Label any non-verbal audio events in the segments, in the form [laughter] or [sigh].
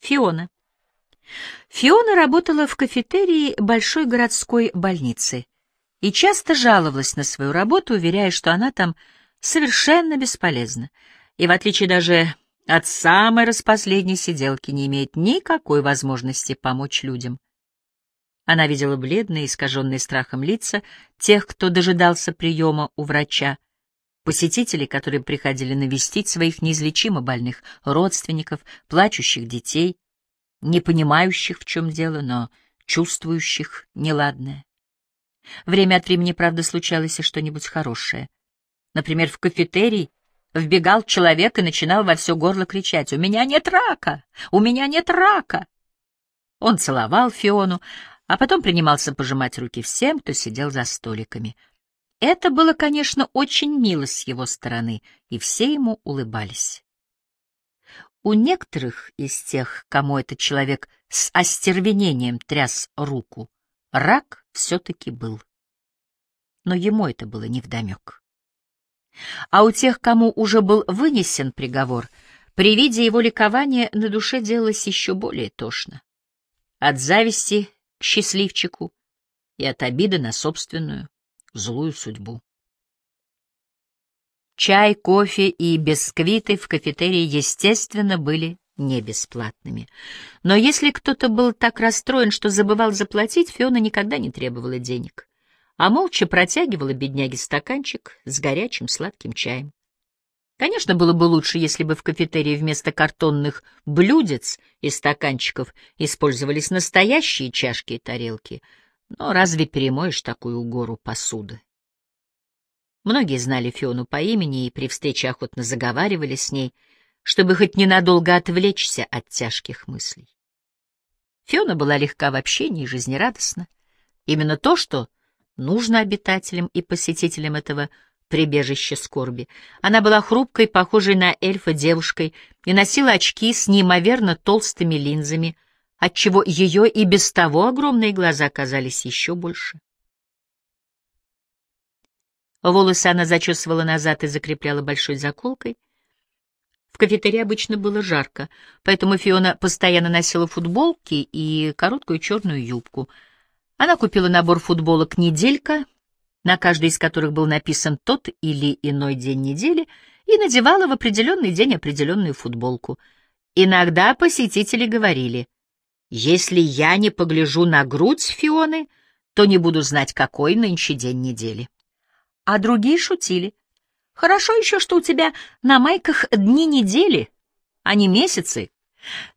Фиона. Фиона работала в кафетерии большой городской больницы и часто жаловалась на свою работу, уверяя, что она там совершенно бесполезна, и в отличие даже от самой распоследней сиделки не имеет никакой возможности помочь людям. Она видела бледные, искаженные страхом лица тех, кто дожидался приема у врача, посетителей, которые приходили навестить своих неизлечимо больных родственников, плачущих детей, не понимающих, в чем дело, но чувствующих неладное. Время от времени, правда, случалось и что-нибудь хорошее. Например, в кафетерий вбегал человек и начинал во все горло кричать «У меня нет рака! У меня нет рака!» Он целовал Фиону, а потом принимался пожимать руки всем, кто сидел за столиками. Это было, конечно, очень мило с его стороны, и все ему улыбались. У некоторых из тех, кому этот человек с остервенением тряс руку, рак все-таки был. Но ему это было невдомек. А у тех, кому уже был вынесен приговор, при виде его ликования на душе делалось еще более тошно. От зависти к счастливчику и от обиды на собственную злую судьбу. Чай, кофе и бисквиты в кафетерии, естественно, были не бесплатными. Но если кто-то был так расстроен, что забывал заплатить, Фиона никогда не требовала денег, а молча протягивала бедняге стаканчик с горячим сладким чаем. Конечно, было бы лучше, если бы в кафетерии вместо картонных блюдец и стаканчиков использовались настоящие чашки и тарелки, но разве перемоешь такую гору посуды? Многие знали Фиону по имени и при встрече охотно заговаривали с ней, чтобы хоть ненадолго отвлечься от тяжких мыслей. Фиона была легка в общении и жизнерадостна. Именно то, что нужно обитателям и посетителям этого прибежища скорби. Она была хрупкой, похожей на эльфа девушкой, и носила очки с неимоверно толстыми линзами, отчего ее и без того огромные глаза казались еще больше. Волосы она зачесывала назад и закрепляла большой заколкой. В кафетерии обычно было жарко, поэтому Фиона постоянно носила футболки и короткую черную юбку. Она купила набор футболок «Неделька», на каждой из которых был написан тот или иной день недели, и надевала в определенный день определенную футболку. Иногда посетители говорили, «Если я не погляжу на грудь Фионы, то не буду знать, какой нынче день недели» а другие шутили. Хорошо еще, что у тебя на майках дни недели, а не месяцы.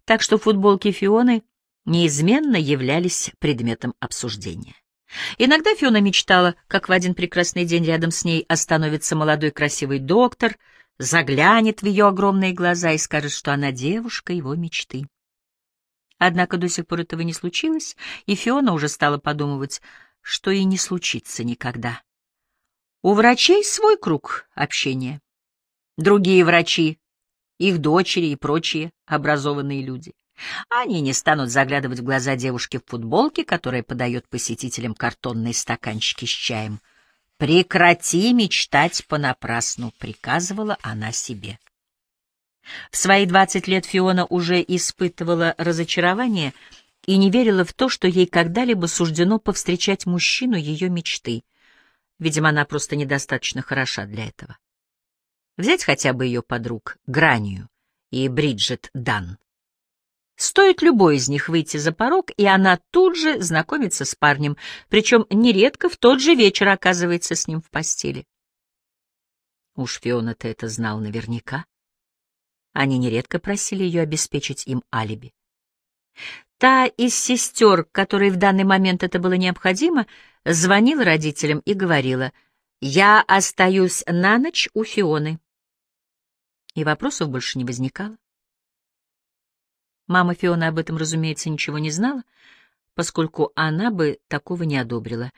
Так что футболки Фионы неизменно являлись предметом обсуждения. Иногда Фиона мечтала, как в один прекрасный день рядом с ней остановится молодой красивый доктор, заглянет в ее огромные глаза и скажет, что она девушка его мечты. Однако до сих пор этого не случилось, и Фиона уже стала подумывать, что и не случится никогда. У врачей свой круг общения. Другие врачи, их дочери и прочие образованные люди. Они не станут заглядывать в глаза девушки в футболке, которая подает посетителям картонные стаканчики с чаем. «Прекрати мечтать понапрасну», — приказывала она себе. В свои двадцать лет Фиона уже испытывала разочарование и не верила в то, что ей когда-либо суждено повстречать мужчину ее мечты. Видимо, она просто недостаточно хороша для этого. Взять хотя бы ее подруг Гранию и Бриджит Дан. Стоит любой из них выйти за порог, и она тут же знакомится с парнем, причем нередко в тот же вечер оказывается с ним в постели. Уж Фиона-то это знал наверняка. Они нередко просили ее обеспечить им алиби. Та из сестер, которой в данный момент это было необходимо, звонила родителям и говорила, «Я остаюсь на ночь у Фионы». И вопросов больше не возникало. Мама Фиона об этом, разумеется, ничего не знала, поскольку она бы такого не одобрила.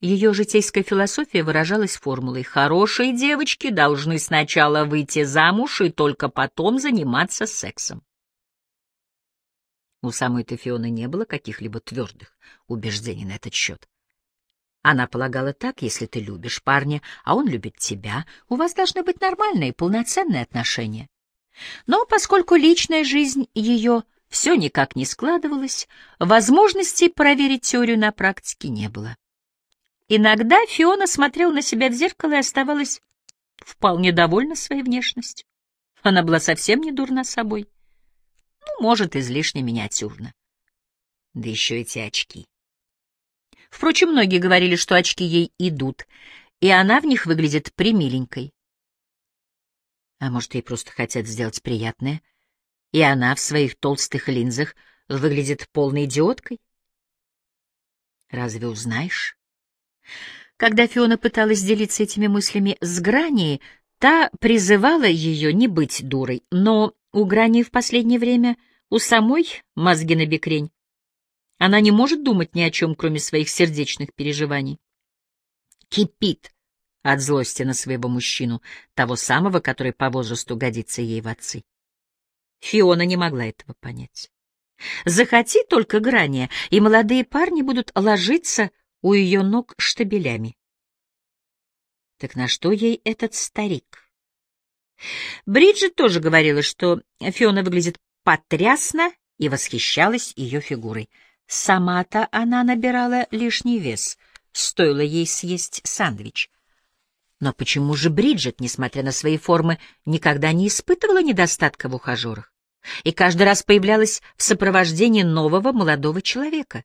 Ее житейская философия выражалась формулой «хорошие девочки должны сначала выйти замуж и только потом заниматься сексом». У самой-то не было каких-либо твердых убеждений на этот счет. Она полагала так, если ты любишь парня, а он любит тебя, у вас должны быть нормальные, полноценные отношения. Но поскольку личная жизнь ее все никак не складывалось, возможностей проверить теорию на практике не было. Иногда Фиона смотрела на себя в зеркало и оставалась вполне довольна своей внешностью. Она была совсем не дурна собой. Ну, может, излишне миниатюрна. Да еще эти очки. Впрочем, многие говорили, что очки ей идут, и она в них выглядит примиленькой. А может, ей просто хотят сделать приятное, и она в своих толстых линзах выглядит полной идиоткой? Разве узнаешь? Когда Фиона пыталась делиться этими мыслями с Граней, та призывала ее не быть дурой, но у Грани в последнее время у самой мозги на бекрень. Она не может думать ни о чем, кроме своих сердечных переживаний. Кипит от злости на своего мужчину, того самого, который по возрасту годится ей в отцы. Фиона не могла этого понять. Захоти только Грания, и молодые парни будут ложиться у ее ног штабелями. Так на что ей этот старик? Бриджит тоже говорила, что Фиона выглядит потрясно и восхищалась ее фигурой. Сама-то она набирала лишний вес, стоило ей съесть сэндвич. Но почему же Бриджит, несмотря на свои формы, никогда не испытывала недостатка в ухажерах и каждый раз появлялась в сопровождении нового молодого человека?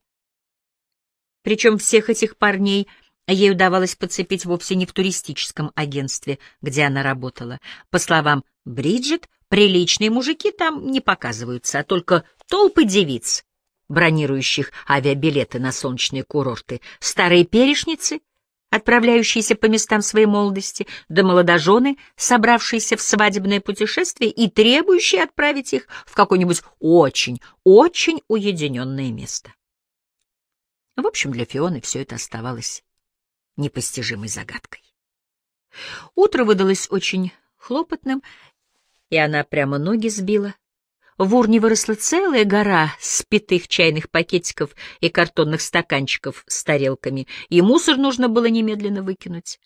Причем всех этих парней ей удавалось подцепить вовсе не в туристическом агентстве, где она работала. По словам Бриджит, приличные мужики там не показываются, а только толпы девиц, бронирующих авиабилеты на солнечные курорты, старые перешницы, отправляющиеся по местам своей молодости, да молодожены, собравшиеся в свадебное путешествие и требующие отправить их в какое-нибудь очень, очень уединенное место. В общем, для Фионы все это оставалось непостижимой загадкой. Утро выдалось очень хлопотным, и она прямо ноги сбила. В урне выросла целая гора спитых чайных пакетиков и картонных стаканчиков с тарелками, и мусор нужно было немедленно выкинуть.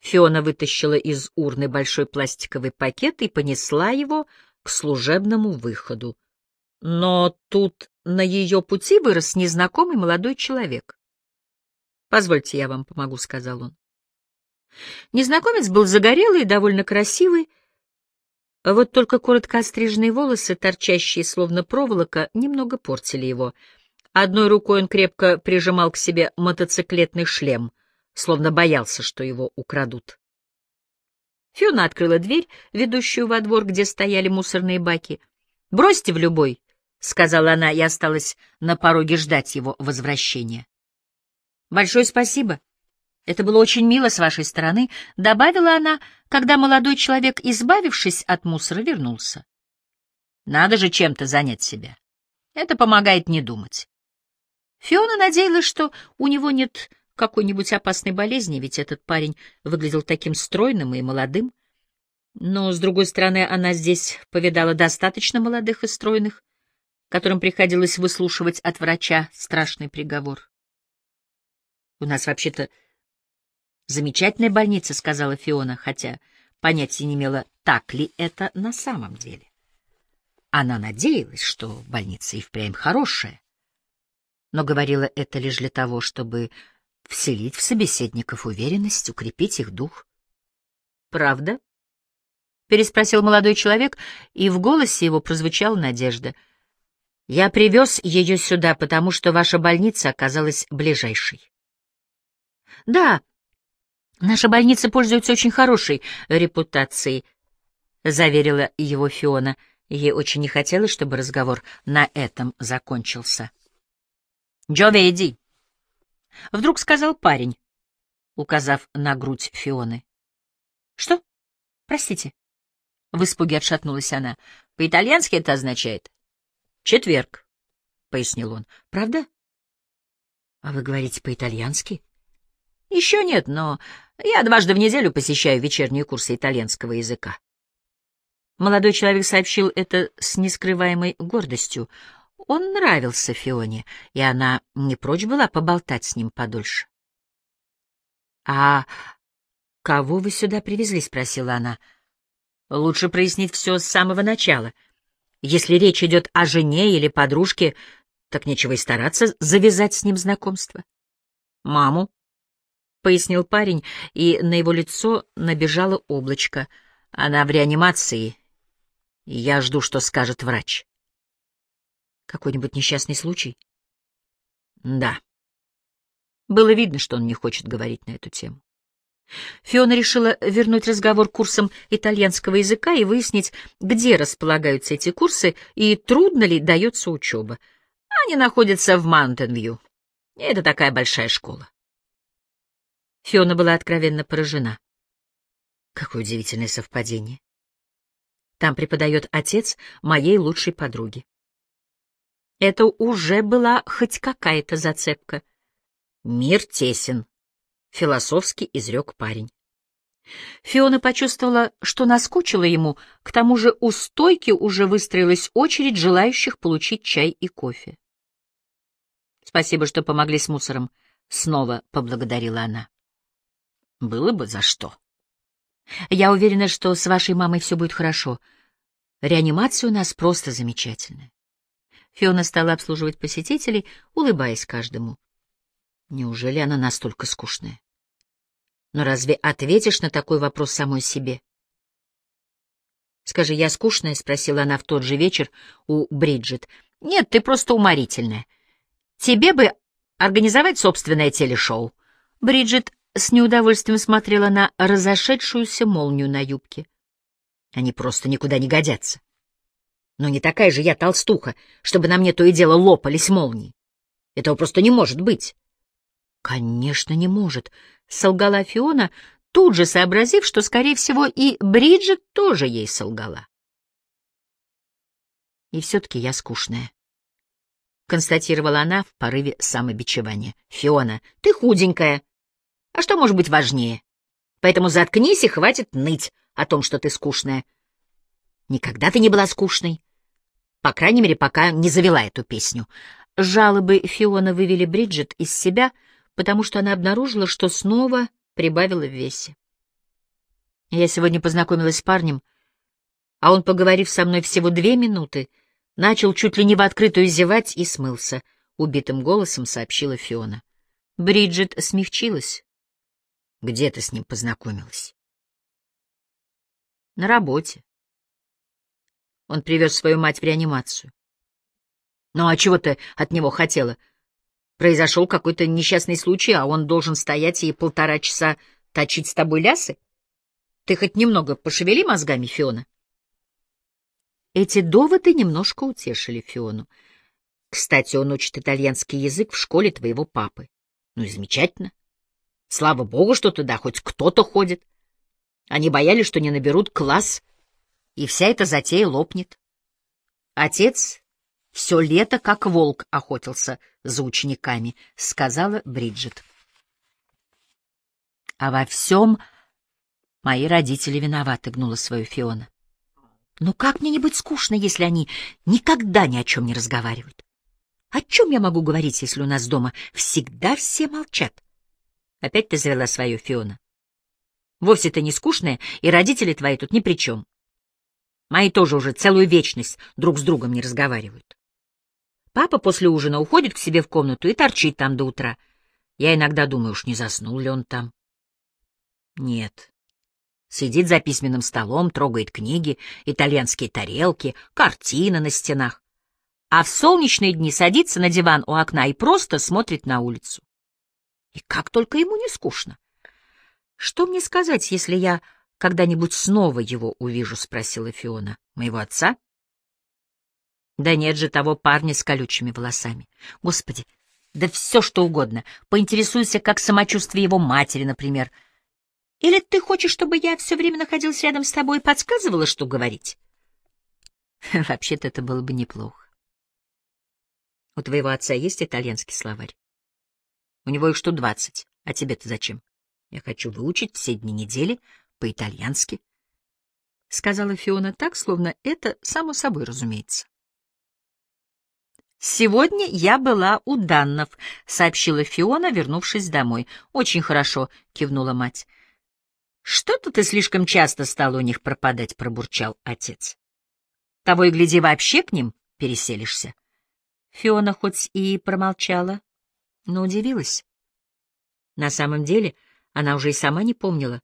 Фиона вытащила из урны большой пластиковый пакет и понесла его к служебному выходу. Но тут на ее пути вырос незнакомый молодой человек. «Позвольте, я вам помогу», — сказал он. Незнакомец был загорелый и довольно красивый, вот только коротко остриженные волосы, торчащие словно проволока, немного портили его. Одной рукой он крепко прижимал к себе мотоциклетный шлем, словно боялся, что его украдут. Фиона открыла дверь, ведущую во двор, где стояли мусорные баки. «Бросьте в любой», — сказала она и осталась на пороге ждать его возвращения. «Большое спасибо. Это было очень мило с вашей стороны», — добавила она, когда молодой человек, избавившись от мусора, вернулся. «Надо же чем-то занять себя. Это помогает не думать». Фиона надеялась, что у него нет какой-нибудь опасной болезни, ведь этот парень выглядел таким стройным и молодым. Но, с другой стороны, она здесь повидала достаточно молодых и стройных, которым приходилось выслушивать от врача страшный приговор. — У нас вообще-то замечательная больница, — сказала Фиона, хотя понятия не имела, так ли это на самом деле. Она надеялась, что больница и впрямь хорошая, но говорила это лишь для того, чтобы вселить в собеседников уверенность, укрепить их дух. «Правда?» — переспросил молодой человек, и в голосе его прозвучала надежда — я привез ее сюда, потому что ваша больница оказалась ближайшей. Да, наша больница пользуется очень хорошей репутацией, заверила его Фиона. Ей очень не хотелось, чтобы разговор на этом закончился. Джоведи, вдруг сказал парень, указав на грудь Фионы. Что? Простите. В испуге отшатнулась она. По-итальянски это означает Четверг, — пояснил он. — Правда? — А вы говорите по-итальянски? — Еще нет, но я дважды в неделю посещаю вечерние курсы итальянского языка. Молодой человек сообщил это с нескрываемой гордостью. Он нравился Фионе, и она не прочь была поболтать с ним подольше. — А кого вы сюда привезли? — спросила она. — Лучше прояснить все с самого начала — Если речь идет о жене или подружке, так нечего и стараться завязать с ним знакомство. «Маму», — пояснил парень, и на его лицо набежало облачко. «Она в реанимации, я жду, что скажет врач». «Какой-нибудь несчастный случай?» «Да». Было видно, что он не хочет говорить на эту тему. Фиона решила вернуть разговор курсам итальянского языка и выяснить, где располагаются эти курсы и трудно ли дается учеба. Они находятся в Маунтин-Вью. Это такая большая школа. Фиона была откровенно поражена. Какое удивительное совпадение. Там преподает отец моей лучшей подруги. Это уже была хоть какая-то зацепка. Мир тесен, философски изрек парень. Фиона почувствовала, что наскучила ему, к тому же у стойки уже выстроилась очередь желающих получить чай и кофе. «Спасибо, что помогли с мусором», — снова поблагодарила она. «Было бы за что». «Я уверена, что с вашей мамой все будет хорошо. Реанимация у нас просто замечательная». Фиона стала обслуживать посетителей, улыбаясь каждому. Неужели она настолько скучная? Но разве ответишь на такой вопрос самой себе? «Скажи, я скучная?» — спросила она в тот же вечер у Бриджит. «Нет, ты просто уморительная. Тебе бы организовать собственное телешоу». Бриджит с неудовольствием смотрела на разошедшуюся молнию на юбке. Они просто никуда не годятся. Но не такая же я толстуха, чтобы на мне то и дело лопались молнии. Этого просто не может быть. «Конечно, не может», — солгала Фиона, тут же сообразив, что, скорее всего, и Бриджит тоже ей солгала. «И все-таки я скучная», — констатировала она в порыве самобичевания. «Фиона, ты худенькая. А что может быть важнее? Поэтому заткнись и хватит ныть о том, что ты скучная. Никогда ты не была скучной. По крайней мере, пока не завела эту песню». Жалобы Фиона вывели Бриджит из себя — потому что она обнаружила, что снова прибавила в весе. Я сегодня познакомилась с парнем, а он, поговорив со мной всего две минуты, начал чуть ли не в открытую зевать и смылся, — убитым голосом сообщила Фиона. Бриджит смягчилась. — Где ты с ним познакомилась? — На работе. Он привез свою мать в реанимацию. — Ну а чего ты от него хотела? — Произошел какой-то несчастный случай, а он должен стоять и полтора часа точить с тобой лясы? Ты хоть немного пошевели мозгами, Фиона? Эти доводы немножко утешили Фиону. Кстати, он учит итальянский язык в школе твоего папы. Ну и замечательно. Слава богу, что туда хоть кто-то ходит. Они боялись, что не наберут класс, и вся эта затея лопнет. Отец все лето как волк охотился за учениками, — сказала Бриджит. — А во всем мои родители виноваты, — гнула свою Фиона. — Ну как мне не быть скучно, если они никогда ни о чем не разговаривают? О чем я могу говорить, если у нас дома всегда все молчат? Опять ты завела свою Фиона. Вовсе ты не скучная, и родители твои тут ни при чем. Мои тоже уже целую вечность друг с другом не разговаривают. Папа после ужина уходит к себе в комнату и торчит там до утра. Я иногда думаю, уж не заснул ли он там. Нет. Сидит за письменным столом, трогает книги, итальянские тарелки, картины на стенах. А в солнечные дни садится на диван у окна и просто смотрит на улицу. И как только ему не скучно. Что мне сказать, если я когда-нибудь снова его увижу, спросила Фиона. Моего отца? Да нет же того парня с колючими волосами. Господи, да все что угодно. Поинтересуйся, как самочувствие его матери, например. Или ты хочешь, чтобы я все время находилась рядом с тобой и подсказывала, что говорить? [laughs] Вообще-то это было бы неплохо. У твоего отца есть итальянский словарь? У него их штук двадцать. А тебе-то зачем? Я хочу выучить все дни недели по-итальянски. — сказала Фиона так, словно это само собой разумеется. «Сегодня я была у Даннов», — сообщила Фиона, вернувшись домой. «Очень хорошо», — кивнула мать. «Что-то ты слишком часто стал у них пропадать», — пробурчал отец. Того и гляди, вообще к ним переселишься. Фиона хоть и промолчала, но удивилась. На самом деле она уже и сама не помнила,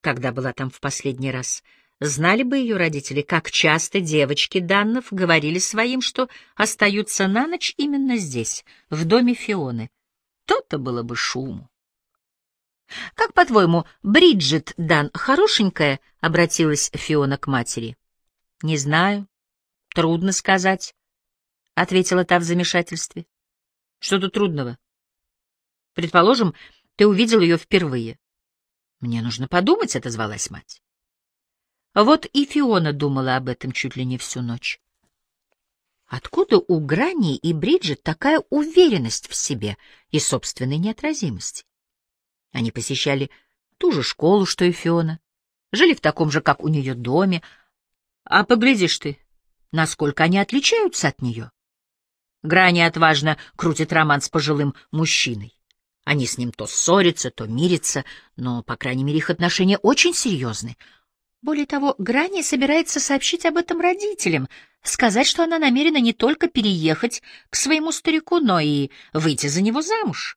когда была там в последний раз. Знали бы ее родители, как часто девочки Даннов говорили своим, что остаются на ночь именно здесь, в доме Фионы. То-то было бы шуму. «Как, по-твоему, Бриджит Дан хорошенькая?» — обратилась Фиона к матери. «Не знаю. Трудно сказать», — ответила та в замешательстве. «Что тут трудного? Предположим, ты увидел ее впервые. «Мне нужно подумать», — отозвалась мать. Вот и Фиона думала об этом чуть ли не всю ночь. Откуда у Грани и Бриджит такая уверенность в себе и собственной неотразимости? Они посещали ту же школу, что и Фиона, жили в таком же, как у нее, доме. А поглядишь ты, насколько они отличаются от нее. Грани отважно крутит роман с пожилым мужчиной. Они с ним то ссорятся, то мирятся, но, по крайней мере, их отношения очень серьезны. Более того, Грани собирается сообщить об этом родителям, сказать, что она намерена не только переехать к своему старику, но и выйти за него замуж.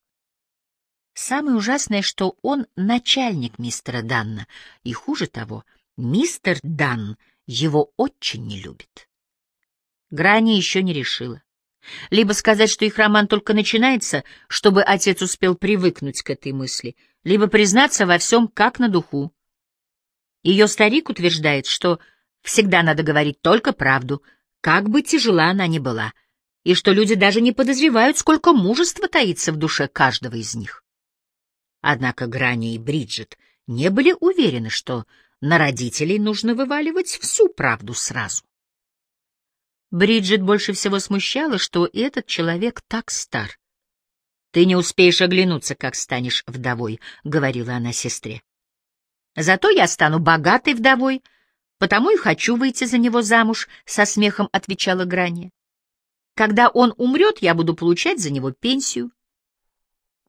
Самое ужасное, что он начальник мистера Данна, и хуже того, мистер Данн его очень не любит. Грани еще не решила. Либо сказать, что их роман только начинается, чтобы отец успел привыкнуть к этой мысли, либо признаться во всем как на духу. Ее старик утверждает, что всегда надо говорить только правду, как бы тяжела она ни была, и что люди даже не подозревают, сколько мужества таится в душе каждого из них. Однако Грани и Бриджит не были уверены, что на родителей нужно вываливать всю правду сразу. Бриджит больше всего смущала, что этот человек так стар. «Ты не успеешь оглянуться, как станешь вдовой», — говорила она сестре. «Зато я стану богатой вдовой, потому и хочу выйти за него замуж», — со смехом отвечала Грани. «Когда он умрет, я буду получать за него пенсию.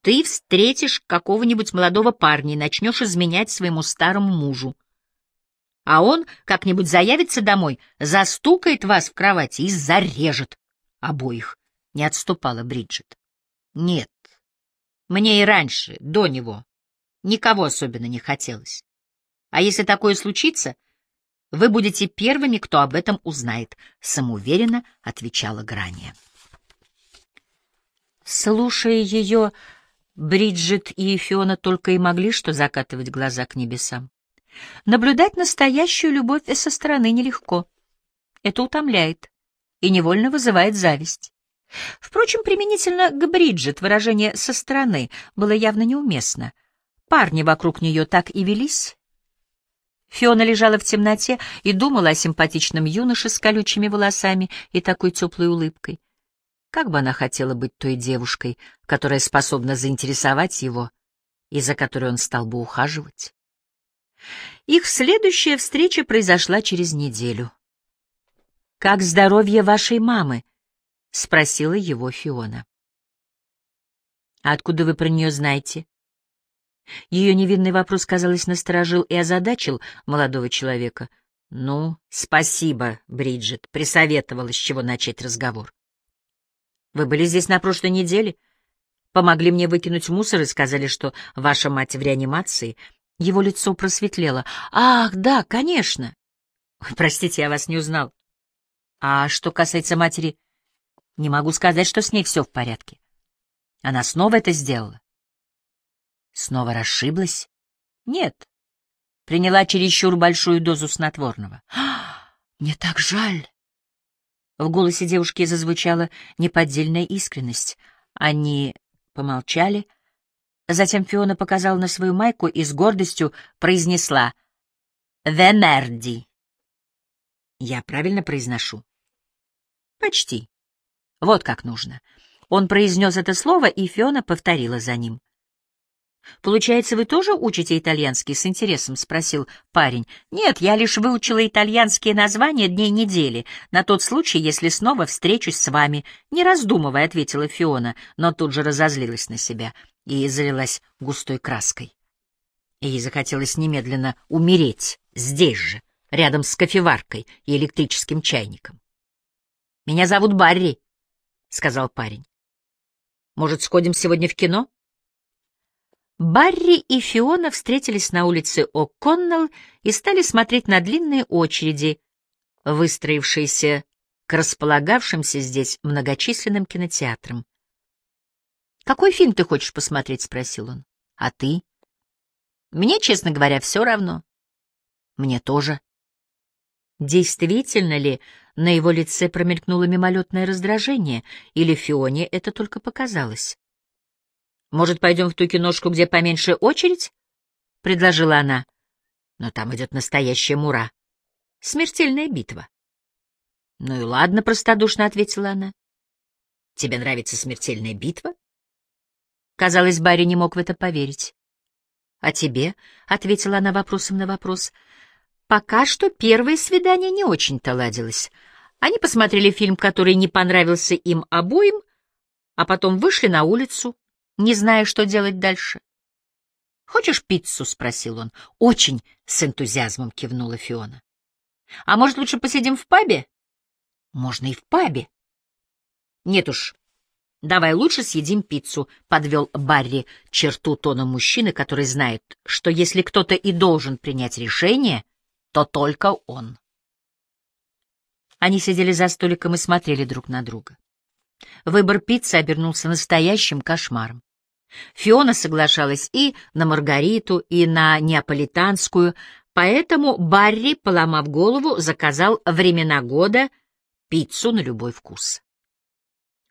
Ты встретишь какого-нибудь молодого парня и начнешь изменять своему старому мужу а он как-нибудь заявится домой, застукает вас в кровати и зарежет обоих, — не отступала Бриджит. Нет, мне и раньше, до него, никого особенно не хотелось. А если такое случится, вы будете первыми, кто об этом узнает, — самоуверенно отвечала Грания. Слушая ее, Бриджит и Фиона только и могли что закатывать глаза к небесам. Наблюдать настоящую любовь со стороны нелегко. Это утомляет и невольно вызывает зависть. Впрочем, применительно к Бриджит выражение «со стороны» было явно неуместно. Парни вокруг нее так и велись. Фиона лежала в темноте и думала о симпатичном юноше с колючими волосами и такой теплой улыбкой. Как бы она хотела быть той девушкой, которая способна заинтересовать его и за которой он стал бы ухаживать. Их следующая встреча произошла через неделю. «Как здоровье вашей мамы?» — спросила его Фиона. «А откуда вы про нее знаете?» Ее невинный вопрос, казалось, насторожил и озадачил молодого человека. «Ну, спасибо, Бриджит», — присоветовала, с чего начать разговор. «Вы были здесь на прошлой неделе?» Помогли мне выкинуть мусор и сказали, что ваша мать в реанимации. Его лицо просветлело. «Ах, да, конечно!» «Простите, я вас не узнал». «А что касается матери, не могу сказать, что с ней все в порядке. Она снова это сделала?» «Снова расшиблась?» «Нет. Приняла чересчур большую дозу снотворного». «Мне так жаль!» В голосе девушки зазвучала неподдельная искренность. Они помолчали, Затем Фиона показала на свою майку и с гордостью произнесла «Венерди». Я правильно произношу? Почти. Вот как нужно. Он произнес это слово, и Фиона повторила за ним. «Получается, вы тоже учите итальянский с интересом?» — спросил парень. «Нет, я лишь выучила итальянские названия дней недели, на тот случай, если снова встречусь с вами». Не раздумывая, ответила Фиона, но тут же разозлилась на себя и залилась густой краской. Ей захотелось немедленно умереть здесь же, рядом с кофеваркой и электрическим чайником. «Меня зовут Барри», — сказал парень. «Может, сходим сегодня в кино?» Барри и Фиона встретились на улице О'Коннелл и стали смотреть на длинные очереди, выстроившиеся к располагавшимся здесь многочисленным кинотеатрам. «Какой фильм ты хочешь посмотреть?» — спросил он. «А ты?» «Мне, честно говоря, все равно». «Мне тоже». Действительно ли на его лице промелькнуло мимолетное раздражение, или Фионе это только показалось? «Может, пойдем в ту киношку, где поменьше очередь?» — предложила она. «Но там идет настоящая мура. Смертельная битва». «Ну и ладно», — простодушно ответила она. «Тебе нравится смертельная битва?» Казалось, Барри не мог в это поверить. «А тебе?» — ответила она вопросом на вопрос. «Пока что первое свидание не очень-то ладилось. Они посмотрели фильм, который не понравился им обоим, а потом вышли на улицу, не зная, что делать дальше. «Хочешь пиццу?» — спросил он. «Очень!» — с энтузиазмом кивнула Фиона. «А может, лучше посидим в пабе?» «Можно и в пабе». «Нет уж, давай лучше съедим пиццу», — подвел Барри черту тона мужчины, который знает, что если кто-то и должен принять решение, то только он. Они сидели за столиком и смотрели друг на друга. Выбор пиццы обернулся настоящим кошмаром. Фиона соглашалась и на маргариту, и на неаполитанскую, поэтому Барри, поломав голову, заказал времена года пиццу на любой вкус.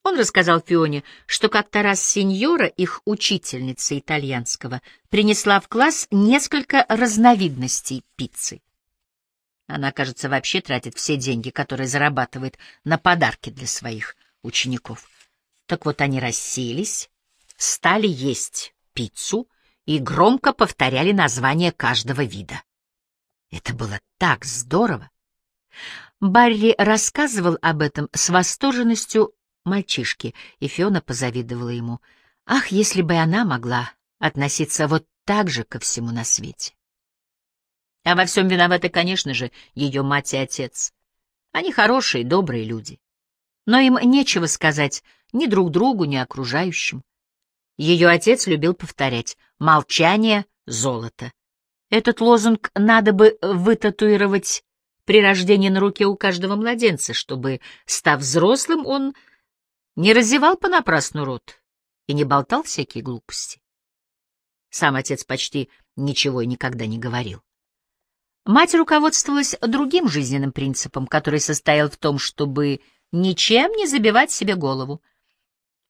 Он рассказал Фионе, что как-то раз сеньора, их учительница итальянского, принесла в класс несколько разновидностей пиццы. Она, кажется, вообще тратит все деньги, которые зарабатывает на подарки для своих учеников. Так вот они расселись, стали есть пиццу и громко повторяли название каждого вида. Это было так здорово! Барри рассказывал об этом с восторженностью мальчишки, и Фиона позавидовала ему. Ах, если бы она могла относиться вот так же ко всему на свете! А во всем виноваты, конечно же, ее мать и отец. Они хорошие, добрые люди. Но им нечего сказать ни друг другу, ни окружающим. Ее отец любил повторять «молчание — золото». Этот лозунг надо бы вытатуировать при рождении на руке у каждого младенца, чтобы, став взрослым, он не разевал понапрасну рот и не болтал всякие глупости. Сам отец почти ничего и никогда не говорил. Мать руководствовалась другим жизненным принципом, который состоял в том, чтобы ничем не забивать себе голову.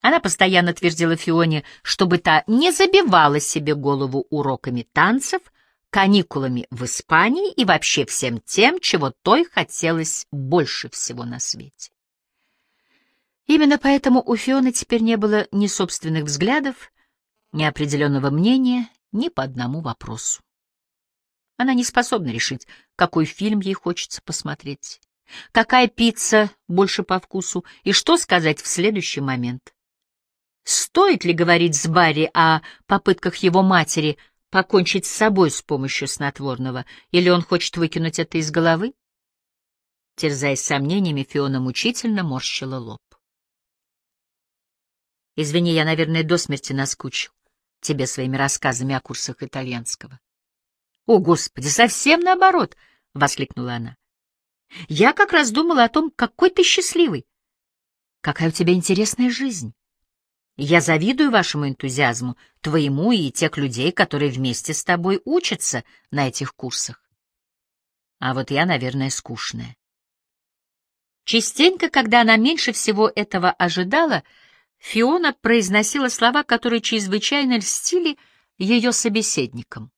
Она постоянно твердила Фионе, чтобы та не забивала себе голову уроками танцев, каникулами в Испании и вообще всем тем, чего той хотелось больше всего на свете. Именно поэтому у Фионы теперь не было ни собственных взглядов, ни определенного мнения ни по одному вопросу. Она не способна решить, какой фильм ей хочется посмотреть, какая пицца больше по вкусу и что сказать в следующий момент. Стоит ли говорить с Барри о попытках его матери покончить с собой с помощью снотворного, или он хочет выкинуть это из головы? Терзаясь сомнениями, Фиона мучительно морщила лоб. «Извини, я, наверное, до смерти наскучил тебе своими рассказами о курсах итальянского. «О, Господи, совсем наоборот!» — воскликнула она. «Я как раз думала о том, какой ты счастливый. Какая у тебя интересная жизнь. Я завидую вашему энтузиазму, твоему и тех людей, которые вместе с тобой учатся на этих курсах. А вот я, наверное, скучная». Частенько, когда она меньше всего этого ожидала, Фиона произносила слова, которые чрезвычайно льстили ее собеседникам.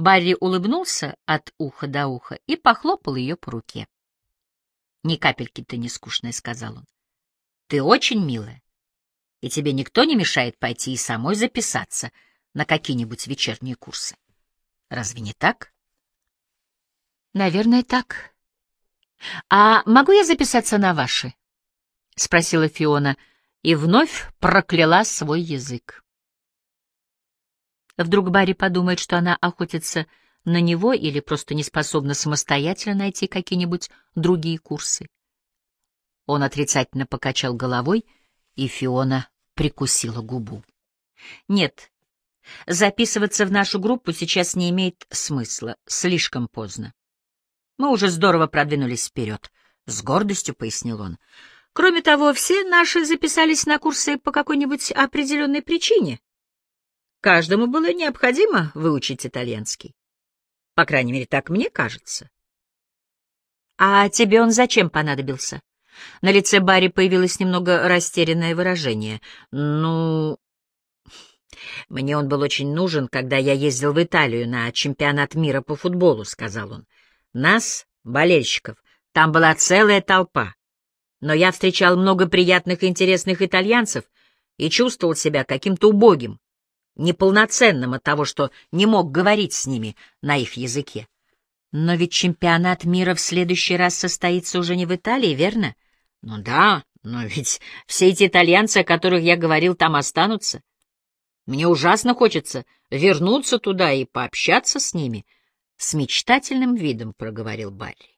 Барри улыбнулся от уха до уха и похлопал ее по руке. — Ни капельки ты не скучная, — сказал он. — Ты очень милая, и тебе никто не мешает пойти и самой записаться на какие-нибудь вечерние курсы. Разве не так? — Наверное, так. — А могу я записаться на ваши? — спросила Фиона и вновь прокляла свой язык. Вдруг Барри подумает, что она охотится на него или просто не способна самостоятельно найти какие-нибудь другие курсы. Он отрицательно покачал головой, и Фиона прикусила губу. Нет, записываться в нашу группу сейчас не имеет смысла, слишком поздно. Мы уже здорово продвинулись вперед, — с гордостью пояснил он. Кроме того, все наши записались на курсы по какой-нибудь определенной причине. Каждому было необходимо выучить итальянский. По крайней мере, так мне кажется. А тебе он зачем понадобился? На лице Барри появилось немного растерянное выражение. Ну, мне он был очень нужен, когда я ездил в Италию на чемпионат мира по футболу, сказал он. Нас, болельщиков, там была целая толпа. Но я встречал много приятных и интересных итальянцев и чувствовал себя каким-то убогим, неполноценным от того, что не мог говорить с ними на их языке. Но ведь чемпионат мира в следующий раз состоится уже не в Италии, верно? Ну да, но ведь все эти итальянцы, о которых я говорил, там останутся. Мне ужасно хочется вернуться туда и пообщаться с ними. С мечтательным видом проговорил Барри.